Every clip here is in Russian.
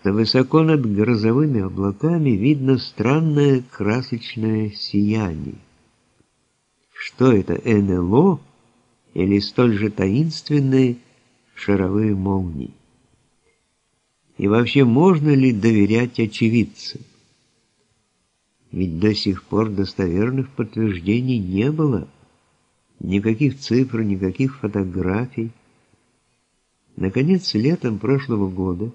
что высоко над грозовыми облаками видно странное красочное сияние. Что это, НЛО или столь же таинственные шаровые молнии? И вообще, можно ли доверять очевидцам? Ведь до сих пор достоверных подтверждений не было. Никаких цифр, никаких фотографий. Наконец, летом прошлого года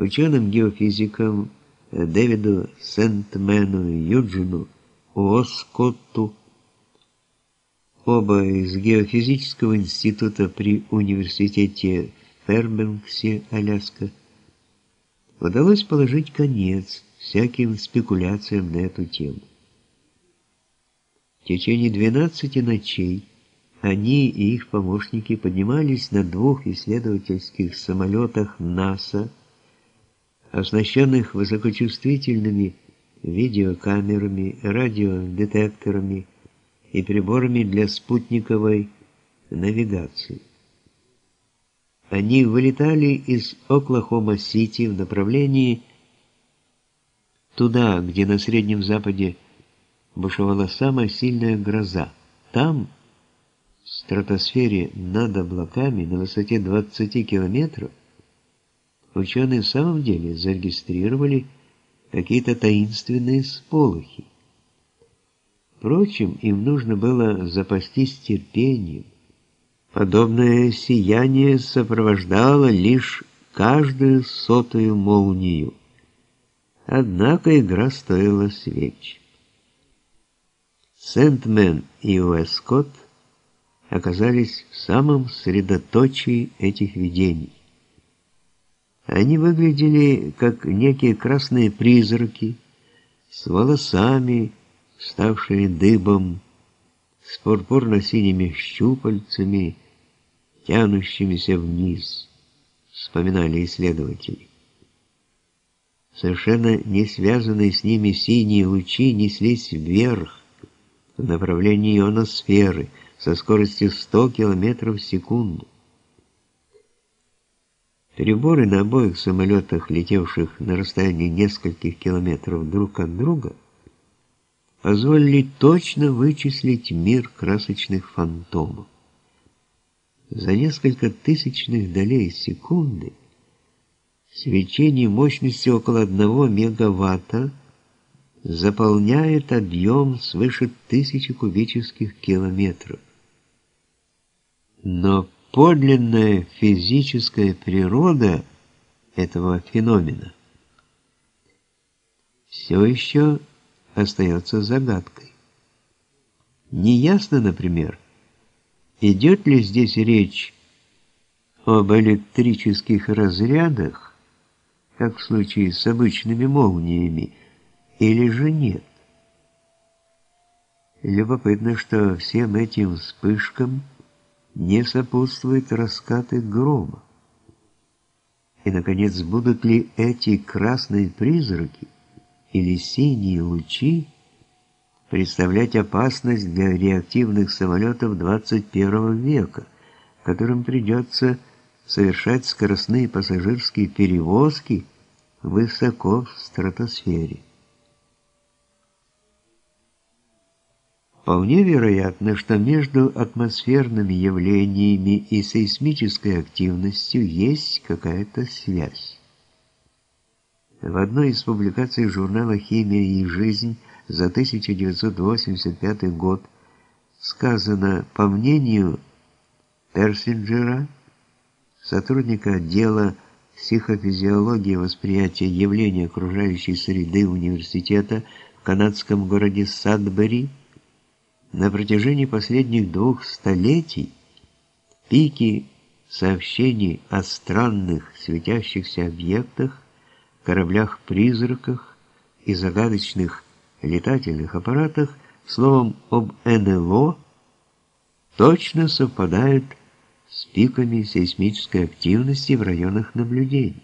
ученым-геофизикам Дэвиду Сентмену Юджину Уоскотту, оба из Геофизического института при университете Фербенксе, Аляска, удалось положить конец всяким спекуляциям на эту тему. В течение 12 ночей они и их помощники поднимались на двух исследовательских самолетах НАСА, оснащенных высокочувствительными видеокамерами, радиодетекторами и приборами для спутниковой навигации. Они вылетали из Оклахома-Сити в направлении туда, где на Среднем Западе бушевала самая сильная гроза. Там, в стратосфере над облаками на высоте 20 километров, ученые в самом деле зарегистрировали какие-то таинственные сполохи. Впрочем, им нужно было запастись терпением, Подобное сияние сопровождало лишь каждую сотую молнию. Однако игра стоила свеч. Сентмен и Уэскотт оказались в самом средоточии этих видений. Они выглядели как некие красные призраки с волосами, ставшие дыбом, с пурпурно-синими щупальцами, тянущимися вниз, вспоминали исследователи. Совершенно не связанные с ними синие лучи неслись вверх, в направлении ионосферы, со скоростью 100 км в секунду. Приборы на обоих самолетах, летевших на расстоянии нескольких километров друг от друга, позволили точно вычислить мир красочных фантомов. За несколько тысячных долей секунды свечение мощностью около 1 мегаватта заполняет объем свыше тысячи кубических километров. Но подлинная физическая природа этого феномена все еще остается загадкой. Неясно, например, идет ли здесь речь об электрических разрядах, как в случае с обычными молниями, или же нет. Любопытно, что всем этим вспышкам не сопутствуют раскаты грома. И, наконец, будут ли эти красные призраки или синие лучи представлять опасность для реактивных самолетов 21 века, которым придется совершать скоростные пассажирские перевозки высоко в стратосфере. Вполне вероятно, что между атмосферными явлениями и сейсмической активностью есть какая-то связь. В одной из публикаций журнала «Химия и жизнь» за 1985 год сказано, по мнению Персинджера, сотрудника отдела психофизиологии восприятия явлений окружающей среды университета в канадском городе Садбери, на протяжении последних двух столетий пики сообщений о странных светящихся объектах кораблях-призраках и загадочных летательных аппаратах, словом, об НЛО, точно совпадают с пиками сейсмической активности в районах наблюдений.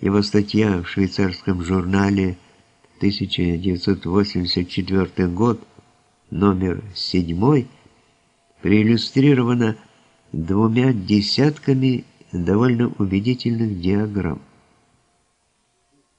Его статья в швейцарском журнале 1984 год, номер 7, проиллюстрирована двумя десятками довольно убедительных диаграмм.